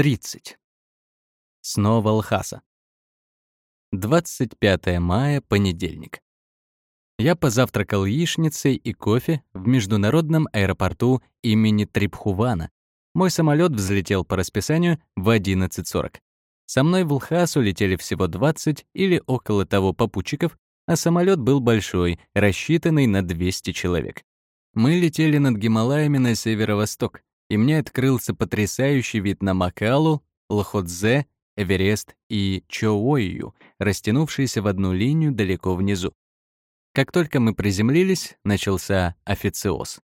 30. Снова Лхаса. 25 мая, понедельник. Я позавтракал яичницей и кофе в международном аэропорту имени Трипхувана. Мой самолет взлетел по расписанию в 11.40. Со мной в Лхасу летели всего 20 или около того попутчиков, а самолет был большой, рассчитанный на 200 человек. Мы летели над Гималаями на северо-восток, и мне открылся потрясающий вид на Макалу, Лхотзе, Эверест и Чоуою, растянувшиеся в одну линию далеко внизу. Как только мы приземлились, начался официоз.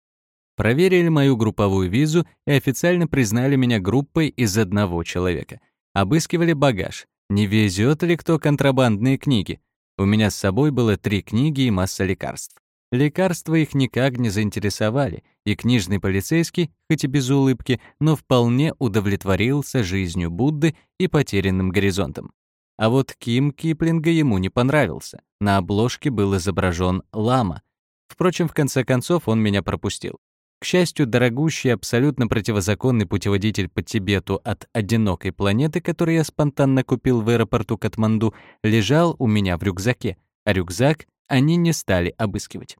Проверили мою групповую визу и официально признали меня группой из одного человека. Обыскивали багаж. Не везет ли кто контрабандные книги? У меня с собой было три книги и масса лекарств. Лекарства их никак не заинтересовали, и книжный полицейский, хоть и без улыбки, но вполне удовлетворился жизнью Будды и потерянным горизонтом. А вот Ким Киплинга ему не понравился. На обложке был изображен лама. Впрочем, в конце концов он меня пропустил. К счастью, дорогущий, абсолютно противозаконный путеводитель по Тибету от одинокой планеты, который я спонтанно купил в аэропорту Катманду, лежал у меня в рюкзаке, а рюкзак они не стали обыскивать.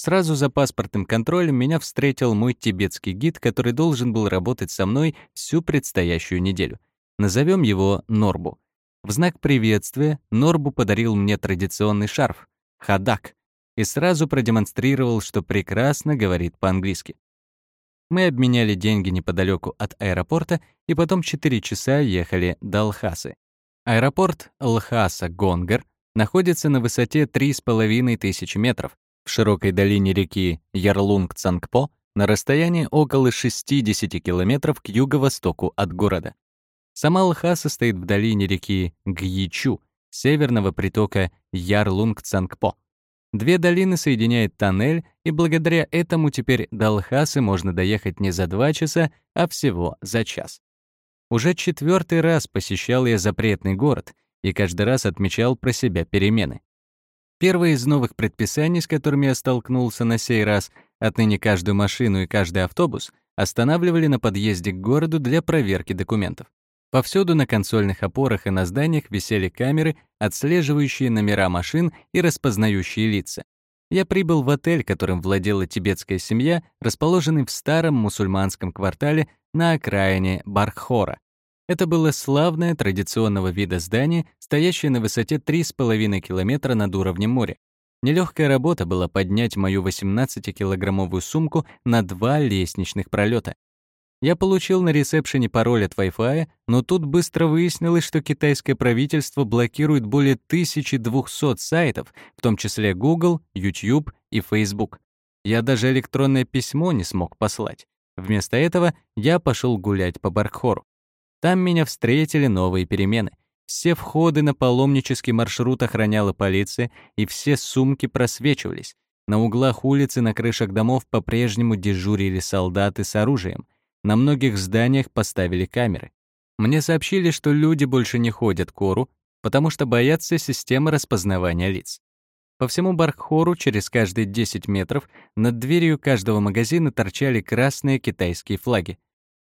Сразу за паспортным контролем меня встретил мой тибетский гид, который должен был работать со мной всю предстоящую неделю. Назовем его Норбу. В знак приветствия Норбу подарил мне традиционный шарф — хадак, и сразу продемонстрировал, что прекрасно говорит по-английски. Мы обменяли деньги неподалеку от аэропорта и потом 4 часа ехали до Лхасы. Аэропорт Лхаса-Гонгар находится на высоте 3500 метров, в широкой долине реки Ярлунг-Цангпо на расстоянии около 60 километров к юго-востоку от города. Сама Лхаса стоит в долине реки Гьичу, северного притока Ярлунг-Цангпо. Две долины соединяет тоннель, и благодаря этому теперь до Лхасы можно доехать не за два часа, а всего за час. Уже четвертый раз посещал я запретный город и каждый раз отмечал про себя перемены. Первое из новых предписаний, с которыми я столкнулся на сей раз, отныне каждую машину и каждый автобус останавливали на подъезде к городу для проверки документов. Повсюду на консольных опорах и на зданиях висели камеры, отслеживающие номера машин и распознающие лица. Я прибыл в отель, которым владела тибетская семья, расположенный в старом мусульманском квартале на окраине Бархора. Это было славное традиционного вида здание, стоящее на высоте 3,5 километра над уровнем моря. Нелегкая работа была поднять мою 18-килограммовую сумку на два лестничных пролета. Я получил на ресепшене пароль от Wi-Fi, но тут быстро выяснилось, что китайское правительство блокирует более 1200 сайтов, в том числе Google, YouTube и Facebook. Я даже электронное письмо не смог послать. Вместо этого я пошел гулять по Бархору. Там меня встретили новые перемены. Все входы на паломнический маршрут охраняла полиция, и все сумки просвечивались. На углах улиц и на крышах домов по-прежнему дежурили солдаты с оружием. На многих зданиях поставили камеры. Мне сообщили, что люди больше не ходят к Ору, потому что боятся системы распознавания лиц. По всему Бархору через каждые 10 метров над дверью каждого магазина торчали красные китайские флаги.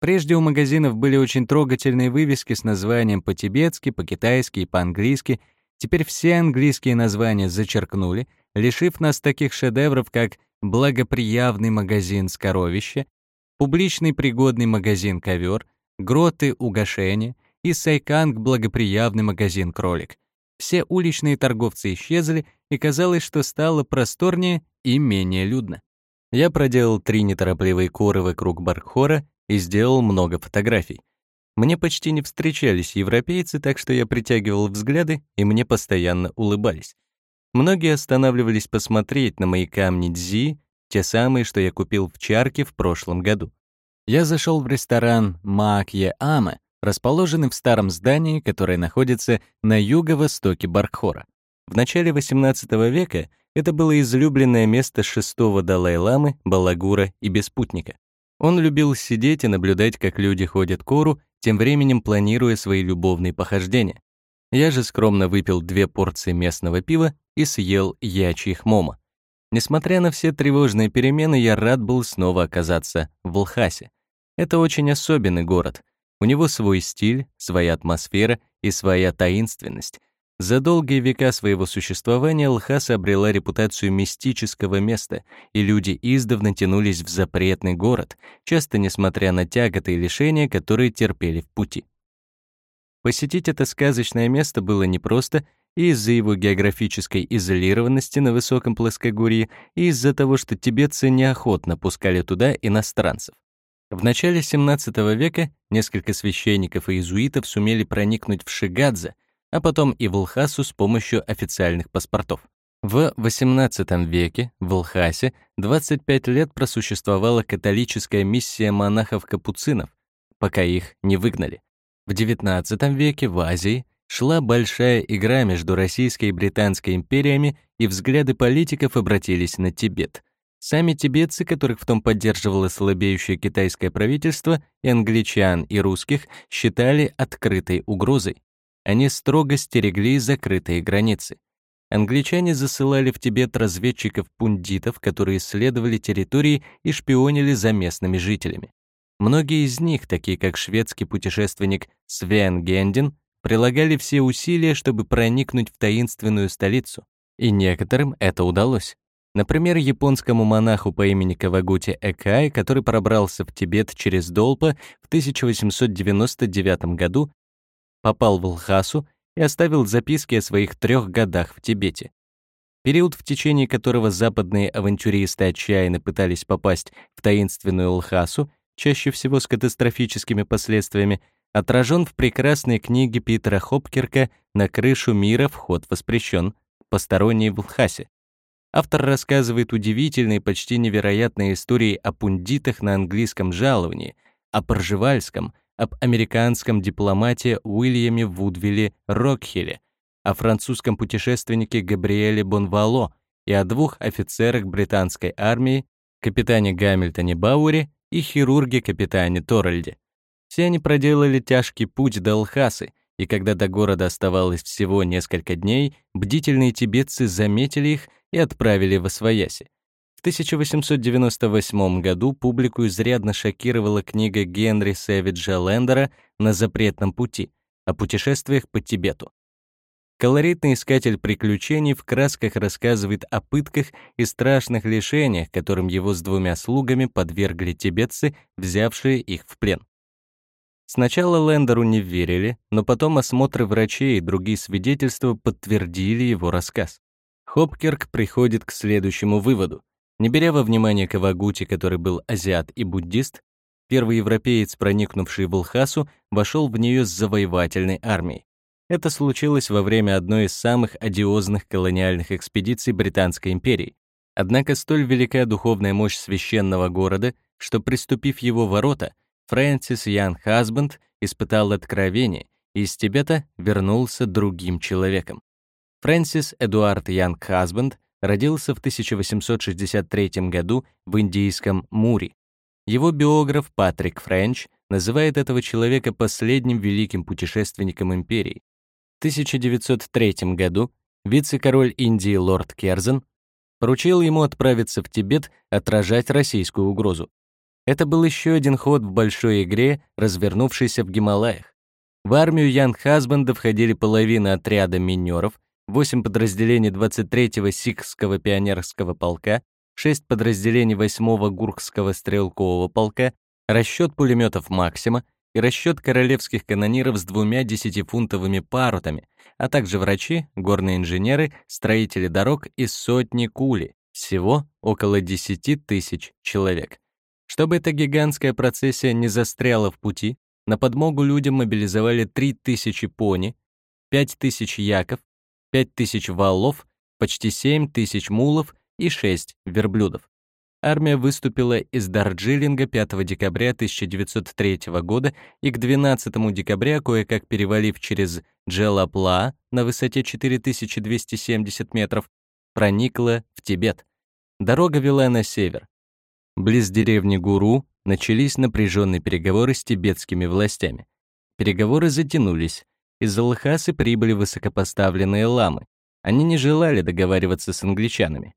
Прежде у магазинов были очень трогательные вывески с названием по-тибетски, по-китайски и по-английски. Теперь все английские названия зачеркнули, лишив нас таких шедевров, как «Благоприявный магазин Скоровище», «Публичный пригодный магазин Ковер», «Гроты Угошения» и «Сайканг Благоприявный магазин Кролик». Все уличные торговцы исчезли, и казалось, что стало просторнее и менее людно. Я проделал три неторопливые куры вокруг Бархора и сделал много фотографий. Мне почти не встречались европейцы, так что я притягивал взгляды, и мне постоянно улыбались. Многие останавливались посмотреть на мои камни Дзи, те самые, что я купил в Чарке в прошлом году. Я зашел в ресторан Макье Аме, расположенный в старом здании, которое находится на юго-востоке Бархора. В начале XVIII века это было излюбленное место шестого Далай-ламы, Балагура и Беспутника. Он любил сидеть и наблюдать, как люди ходят к Ору, тем временем планируя свои любовные похождения. Я же скромно выпил две порции местного пива и съел ячьих момо. Несмотря на все тревожные перемены, я рад был снова оказаться в Лхасе. Это очень особенный город. У него свой стиль, своя атмосфера и своя таинственность. За долгие века своего существования Лхаса обрела репутацию мистического места, и люди издавна тянулись в запретный город, часто несмотря на тяготы и лишения, которые терпели в пути. Посетить это сказочное место было непросто и из-за его географической изолированности на высоком плоскогорье, и из-за того, что тибетцы неохотно пускали туда иностранцев. В начале XVII века несколько священников и иезуитов сумели проникнуть в Шигадзе, а потом и в Лхасу с помощью официальных паспортов. В XVIII веке в Лхасе 25 лет просуществовала католическая миссия монахов-капуцинов, пока их не выгнали. В XIX веке в Азии шла большая игра между Российской и Британской империями, и взгляды политиков обратились на Тибет. Сами тибетцы, которых в том поддерживало слабеющее китайское правительство, и англичан, и русских, считали открытой угрозой. Они строго стерегли закрытые границы. Англичане засылали в Тибет разведчиков-пундитов, которые исследовали территории и шпионили за местными жителями. Многие из них, такие как шведский путешественник Свен Гендин, прилагали все усилия, чтобы проникнуть в таинственную столицу, и некоторым это удалось. Например, японскому монаху по имени Кавагути Экай, который пробрался в Тибет через Долпа в 1899 году, попал в Лхасу и оставил записки о своих трех годах в Тибете. Период, в течение которого западные авантюристы отчаянно пытались попасть в таинственную Лхасу, чаще всего с катастрофическими последствиями, отражен в прекрасной книге Питера Хопкерка «На крышу мира вход воспрещен. Посторонние в Лхасе». Автор рассказывает удивительные, почти невероятные истории о пундитах на английском жаловании, о Пржевальском, об американском дипломате Уильяме Вудвилле Рокхилле, о французском путешественнике Габриэле Бонвало и о двух офицерах британской армии, капитане Гамильтоне Бауэре и хирурге капитане Торальде. Все они проделали тяжкий путь до Лхасы, и когда до города оставалось всего несколько дней, бдительные тибетцы заметили их и отправили в Освояси. В 1898 году публику изрядно шокировала книга Генри Сэвиджа Лендера «На запретном пути» о путешествиях по Тибету. Колоритный искатель приключений в красках рассказывает о пытках и страшных лишениях, которым его с двумя слугами подвергли тибетцы, взявшие их в плен. Сначала Лендеру не верили, но потом осмотры врачей и другие свидетельства подтвердили его рассказ. Хопкерк приходит к следующему выводу. Не беря во внимание Кавагути, который был азиат и буддист, первый европеец, проникнувший в Лхасу, вошел в нее с завоевательной армией. Это случилось во время одной из самых одиозных колониальных экспедиций Британской империи. Однако столь велика духовная мощь священного города, что, приступив его ворота, Фрэнсис Ян Хасбанд испытал откровение и из Тибета вернулся другим человеком. Фрэнсис Эдуард Янг Хасбанд родился в 1863 году в индийском Мури. Его биограф Патрик Френч называет этого человека последним великим путешественником империи. В 1903 году вице-король Индии лорд Керзен поручил ему отправиться в Тибет отражать российскую угрозу. Это был еще один ход в большой игре, развернувшейся в Гималаях. В армию Ян Хасбанда входили половина отряда минеров, 8 подразделений 23-го Сикхского пионерского полка, 6 подразделений 8-го Гуркского стрелкового полка, расчет пулеметов «Максима» и расчет королевских канониров с двумя десятифунтовыми парутами, а также врачи, горные инженеры, строители дорог и сотни кули, всего около 10 тысяч человек. Чтобы эта гигантская процессия не застряла в пути, на подмогу людям мобилизовали 3000 пони, 5000 яков, 5000 валов, почти 7000 мулов и 6 верблюдов. Армия выступила из Дарджилинга 5 декабря 1903 года и к 12 декабря, кое-как перевалив через Джелапла на высоте 4270 метров, проникла в Тибет. Дорога вела на север. Близ деревни Гуру начались напряженные переговоры с тибетскими властями. Переговоры затянулись, из Лхасы прибыли высокопоставленные ламы. Они не желали договариваться с англичанами.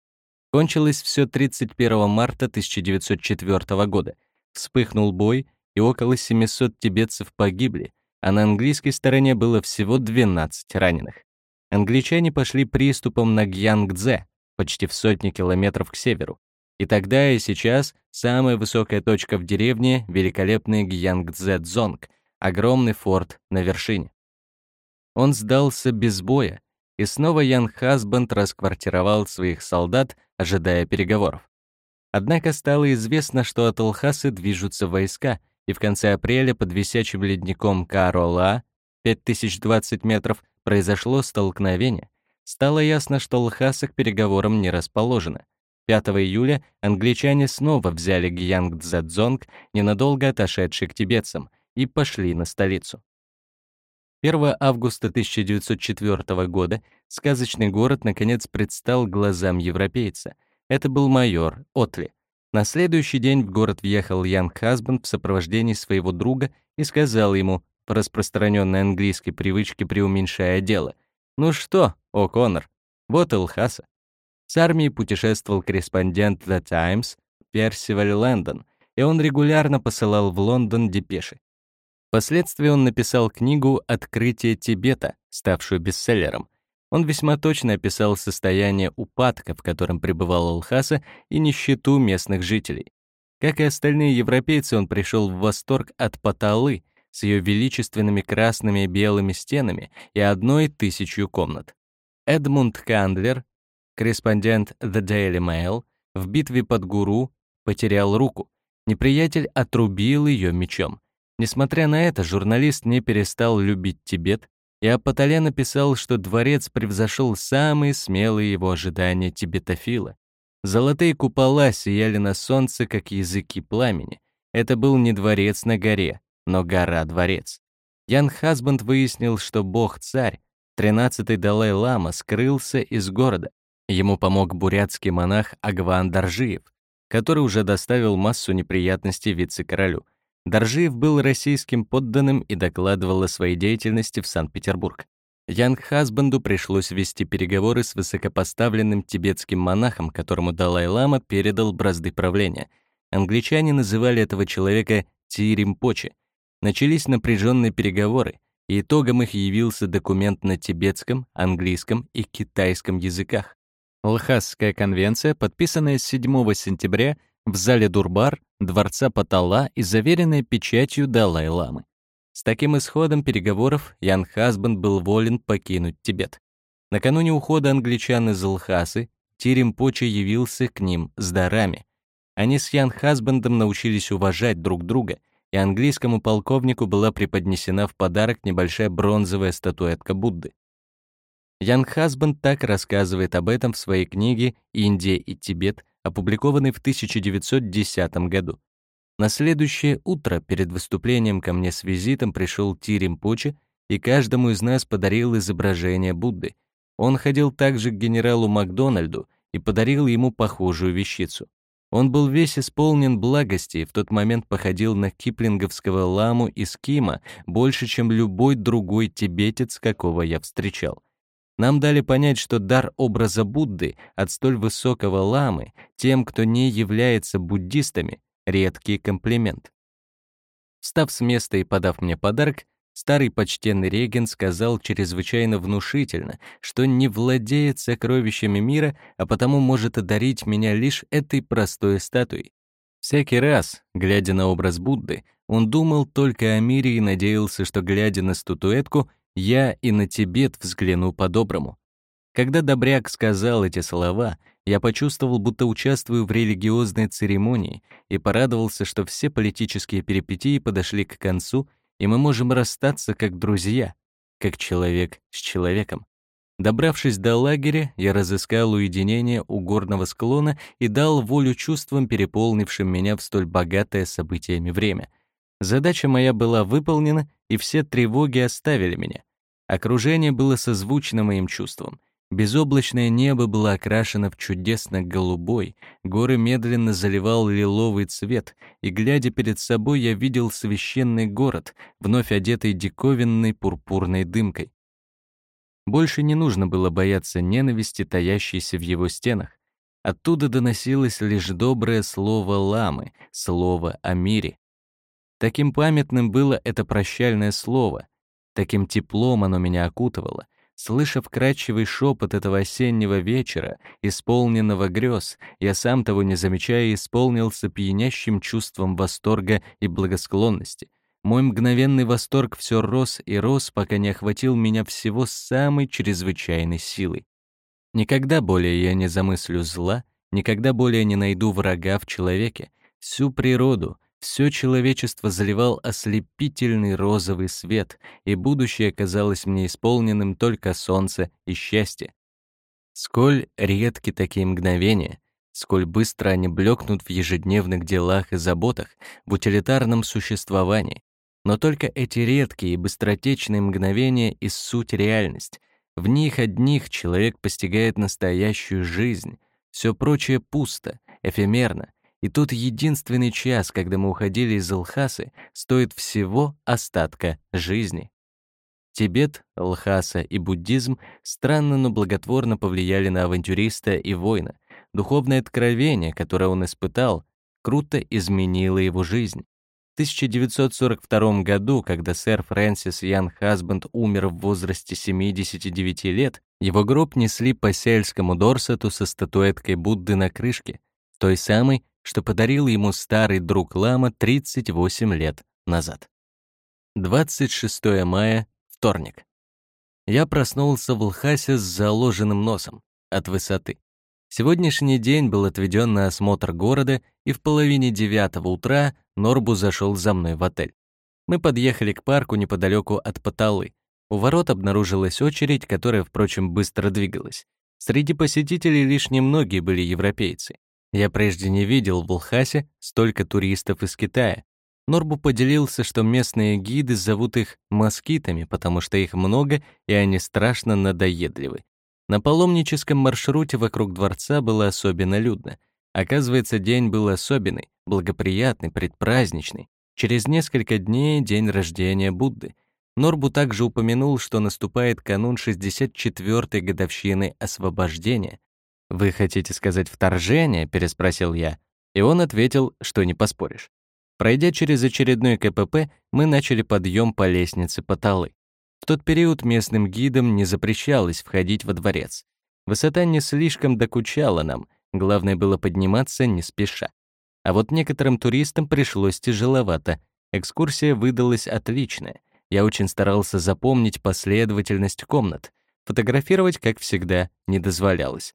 Кончилось все 31 марта 1904 года. Вспыхнул бой, и около 700 тибетцев погибли, а на английской стороне было всего 12 раненых. Англичане пошли приступом на Гьянгдзе, почти в сотни километров к северу. И тогда и сейчас самая высокая точка в деревне — великолепный Гьянгдзе-Дзонг, огромный форт на вершине. Он сдался без боя, и снова Ян Хасбанд расквартировал своих солдат, ожидая переговоров. Однако стало известно, что от Алхасы движутся войска, и в конце апреля под висячим ледником Карола, 5020 метров, произошло столкновение. Стало ясно, что Лхаса к переговорам не расположена. 5 июля англичане снова взяли Гьянгдзадзонг, ненадолго отошедший к тибетцам, и пошли на столицу. 1 августа 1904 года сказочный город наконец предстал глазам европейца. Это был майор Отли. На следующий день в город въехал Ян Хасбанд в сопровождении своего друга и сказал ему, по распространенной английской привычке преуменьшая дело, «Ну что, О'Коннор, вот Элхаса». С армией путешествовал корреспондент The Times Персиваль Лэндон, и он регулярно посылал в Лондон депеши. Впоследствии он написал книгу «Открытие Тибета», ставшую бестселлером. Он весьма точно описал состояние упадка, в котором пребывал Алхаса, и нищету местных жителей. Как и остальные европейцы, он пришел в восторг от Паталы с ее величественными красными и белыми стенами и одной тысячью комнат. Эдмунд Кандлер, корреспондент The Daily Mail, в битве под Гуру потерял руку. Неприятель отрубил ее мечом. Несмотря на это, журналист не перестал любить Тибет, и Апатале написал, что дворец превзошел самые смелые его ожидания тибетофила. Золотые купола сияли на солнце, как языки пламени. Это был не дворец на горе, но гора-дворец. Ян Хасбанд выяснил, что бог-царь, 13-й Далай-лама, скрылся из города. Ему помог бурятский монах Агван Даржиев, который уже доставил массу неприятностей вице-королю. Доржиев был российским подданным и докладывал о своей деятельности в Санкт-Петербург. Янг Хасбанду пришлось вести переговоры с высокопоставленным тибетским монахом, которому Далай-лама передал бразды правления. Англичане называли этого человека Тиримпочи. Начались напряженные переговоры, и итогом их явился документ на тибетском, английском и китайском языках. Лхасская конвенция, подписанная 7 сентября в зале Дурбар, дворца Патала и заверенная печатью Далай-ламы. С таким исходом переговоров Ян Хасбанд был волен покинуть Тибет. Накануне ухода англичан из Лхасы Тиримпочи явился к ним с дарами. Они с Ян Хасбандом научились уважать друг друга, и английскому полковнику была преподнесена в подарок небольшая бронзовая статуэтка Будды. Ян Хасбанд так рассказывает об этом в своей книге «Индия и Тибет», опубликованный в 1910 году. На следующее утро перед выступлением ко мне с визитом пришел Тиримпучи и каждому из нас подарил изображение Будды. Он ходил также к генералу Макдональду и подарил ему похожую вещицу. Он был весь исполнен благости и в тот момент походил на киплинговского ламу из Кима больше, чем любой другой тибетец, какого я встречал. Нам дали понять, что дар образа Будды от столь высокого ламы тем, кто не является буддистами, редкий комплимент. Встав с места и подав мне подарок, старый почтенный регент сказал чрезвычайно внушительно, что не владеет сокровищами мира, а потому может одарить меня лишь этой простой статуей. Всякий раз, глядя на образ Будды, он думал только о мире и надеялся, что, глядя на статуэтку, я и на Тибет взгляну по-доброму. Когда Добряк сказал эти слова, я почувствовал, будто участвую в религиозной церемонии и порадовался, что все политические перипетии подошли к концу, и мы можем расстаться как друзья, как человек с человеком. Добравшись до лагеря, я разыскал уединение у горного склона и дал волю чувствам, переполнившим меня в столь богатое событиями время — Задача моя была выполнена, и все тревоги оставили меня. Окружение было созвучно моим чувствам. Безоблачное небо было окрашено в чудесно-голубой, горы медленно заливал лиловый цвет, и, глядя перед собой, я видел священный город, вновь одетый диковинной пурпурной дымкой. Больше не нужно было бояться ненависти, таящейся в его стенах. Оттуда доносилось лишь доброе слово ламы, слово о мире. Таким памятным было это прощальное слово, таким теплом оно меня окутывало. Слыша вкрадчивый шепот этого осеннего вечера, исполненного грез, я сам того не замечая исполнился пьянящим чувством восторга и благосклонности. Мой мгновенный восторг все рос и рос, пока не охватил меня всего самой чрезвычайной силой. Никогда более я не замыслю зла, никогда более не найду врага в человеке. Всю природу, все человечество заливал ослепительный розовый свет, и будущее казалось мне исполненным только солнца и счастья. Сколь редки такие мгновения, сколь быстро они блекнут в ежедневных делах и заботах, в утилитарном существовании. Но только эти редкие и быстротечные мгновения и суть реальность. В них одних человек постигает настоящую жизнь. Все прочее пусто, эфемерно, и тот единственный час, когда мы уходили из Лхасы, стоит всего остатка жизни. Тибет, Лхаса и буддизм странно, но благотворно повлияли на авантюриста и воина. Духовное откровение, которое он испытал, круто изменило его жизнь. В 1942 году, когда сэр Фрэнсис Ян Хасбанд умер в возрасте 79 лет, его гроб несли по сельскому Дорсету со статуэткой Будды на крышке, той самой, что подарил ему старый друг Лама 38 лет назад. 26 мая, вторник. Я проснулся в Лхасе с заложенным носом от высоты. Сегодняшний день был отведен на осмотр города, и в половине девятого утра Норбу зашел за мной в отель. Мы подъехали к парку неподалеку от Паталы. У ворот обнаружилась очередь, которая, впрочем, быстро двигалась. Среди посетителей лишь немногие были европейцы. Я прежде не видел в Лхасе столько туристов из Китая. Норбу поделился, что местные гиды зовут их москитами, потому что их много, и они страшно надоедливы. На паломническом маршруте вокруг дворца было особенно людно. Оказывается, день был особенный, благоприятный, предпраздничный. Через несколько дней день рождения Будды. Норбу также упомянул, что наступает канун 64-й годовщины освобождения, «Вы хотите сказать вторжение?» — переспросил я. И он ответил, что не поспоришь. Пройдя через очередной КПП, мы начали подъем по лестнице Паталы. В тот период местным гидам не запрещалось входить во дворец. Высота не слишком докучала нам, главное было подниматься не спеша. А вот некоторым туристам пришлось тяжеловато. Экскурсия выдалась отличная. Я очень старался запомнить последовательность комнат. Фотографировать, как всегда, не дозволялось.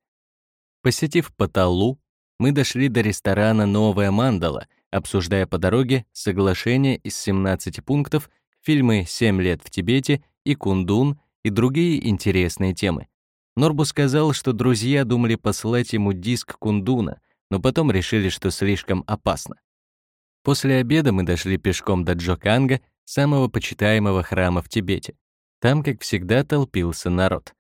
Посетив Паталу, мы дошли до ресторана «Новая мандала», обсуждая по дороге соглашение из 17 пунктов, фильмы «Семь лет в Тибете» и «Кундун» и другие интересные темы. Норбу сказал, что друзья думали послать ему диск Кундуна, но потом решили, что слишком опасно. После обеда мы дошли пешком до Джоканга, самого почитаемого храма в Тибете. Там, как всегда, толпился народ.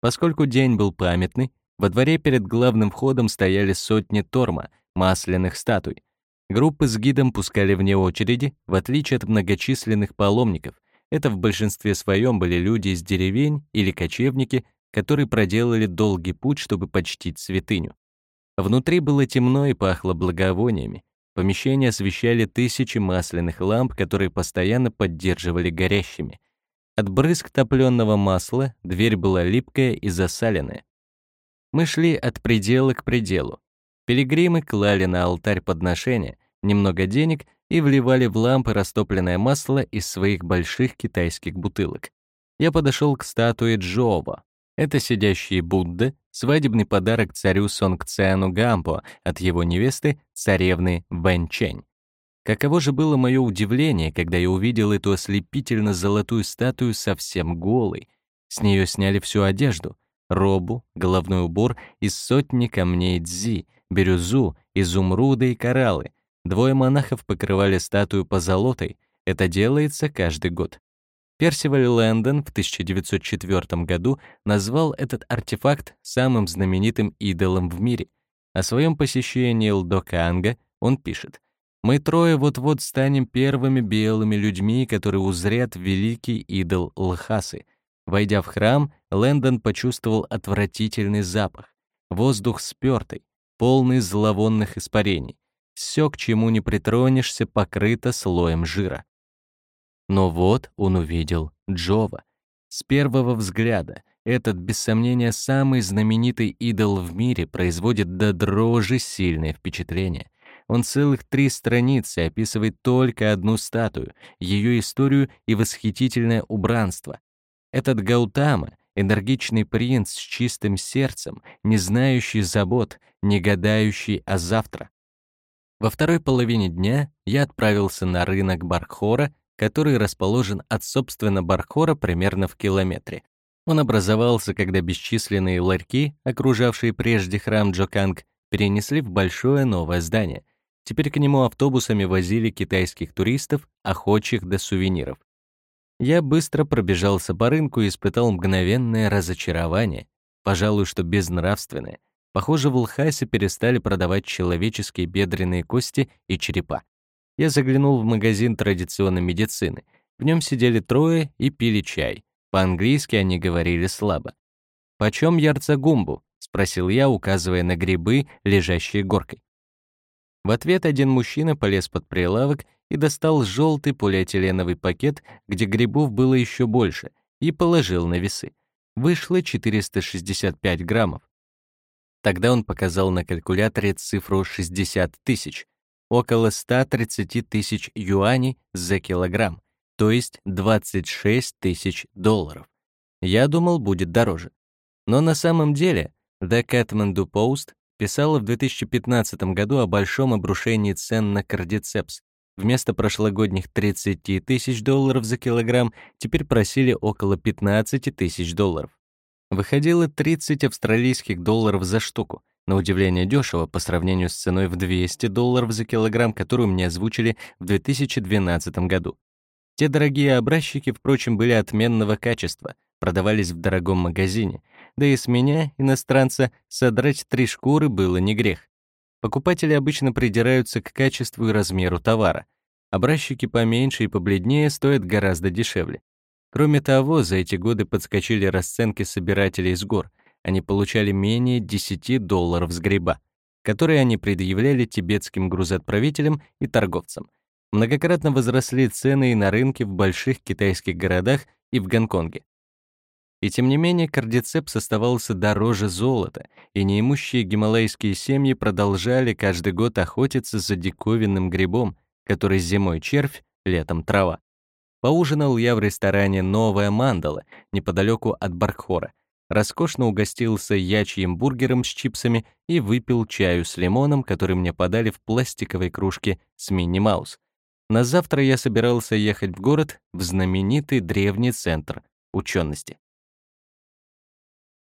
Поскольку день был памятный, во дворе перед главным входом стояли сотни торма, масляных статуй. Группы с гидом пускали вне очереди, в отличие от многочисленных паломников. Это в большинстве своем были люди из деревень или кочевники, которые проделали долгий путь, чтобы почтить святыню. Внутри было темно и пахло благовониями. Помещение освещали тысячи масляных ламп, которые постоянно поддерживали горящими. От брызг топленого масла дверь была липкая и засаленная. Мы шли от предела к пределу. Пилигримы клали на алтарь подношения немного денег и вливали в лампы растопленное масло из своих больших китайских бутылок. Я подошел к статуе Джова. Это сидящий Будда, свадебный подарок царю Сонгцену Гампо от его невесты, царевны Вэньчэнь. Каково же было мое удивление, когда я увидел эту ослепительно-золотую статую совсем голой. С нее сняли всю одежду — робу, головной убор из сотни камней дзи, бирюзу, изумруды и кораллы. Двое монахов покрывали статую позолотой. Это делается каждый год. Персиваль Лэндон в 1904 году назвал этот артефакт самым знаменитым идолом в мире. О своем посещении Лдоканга он пишет. «Мы трое вот-вот станем первыми белыми людьми, которые узрят великий идол Лхасы — Войдя в храм, Лэндон почувствовал отвратительный запах. Воздух спёртый, полный зловонных испарений. Все, к чему не притронешься, покрыто слоем жира. Но вот он увидел Джова. С первого взгляда этот, без сомнения, самый знаменитый идол в мире производит до дрожи сильное впечатление. Он целых три страницы описывает только одну статую, ее историю и восхитительное убранство. Этот Гаутама — энергичный принц с чистым сердцем, не знающий забот, не гадающий о завтра. Во второй половине дня я отправился на рынок Бархора, который расположен от, собственно, Бархора примерно в километре. Он образовался, когда бесчисленные ларьки, окружавшие прежде храм Джоканг, перенесли в большое новое здание. Теперь к нему автобусами возили китайских туристов, охочих до сувениров. Я быстро пробежался по рынку и испытал мгновенное разочарование, пожалуй, что безнравственное. Похоже, в Улхасе перестали продавать человеческие бедренные кости и черепа. Я заглянул в магазин традиционной медицины. В нем сидели трое и пили чай. По-английски они говорили слабо. «Почем ярцагумбу?» — спросил я, указывая на грибы, лежащие горкой. В ответ один мужчина полез под прилавок и достал желтый полиэтиленовый пакет, где грибов было еще больше, и положил на весы. Вышло 465 граммов. Тогда он показал на калькуляторе цифру 60 тысяч, около 130 тысяч юаней за килограмм, то есть 26 тысяч долларов. Я думал, будет дороже. Но на самом деле The Kathmandu Post писала в 2015 году о большом обрушении цен на кардицепс. Вместо прошлогодних 30 тысяч долларов за килограмм теперь просили около 15 тысяч долларов. Выходило 30 австралийских долларов за штуку, на удивление дешево по сравнению с ценой в 200 долларов за килограмм, которую мне озвучили в 2012 году. Те дорогие образчики, впрочем, были отменного качества, продавались в дорогом магазине, да и с меня, иностранца, содрать три шкуры было не грех. Покупатели обычно придираются к качеству и размеру товара. Образчики поменьше и побледнее стоят гораздо дешевле. Кроме того, за эти годы подскочили расценки собирателей с гор. Они получали менее 10 долларов с гриба, которые они предъявляли тибетским грузоотправителям и торговцам. Многократно возросли цены и на рынке в больших китайских городах и в Гонконге. И тем не менее кардицепс оставался дороже золота, и неимущие гималайские семьи продолжали каждый год охотиться за диковинным грибом, который зимой червь, летом трава. Поужинал я в ресторане «Новая мандала» неподалеку от Бархора, роскошно угостился ячьим бургером с чипсами и выпил чаю с лимоном, который мне подали в пластиковой кружке с мини-маус. На завтра я собирался ехать в город, в знаменитый древний центр учености.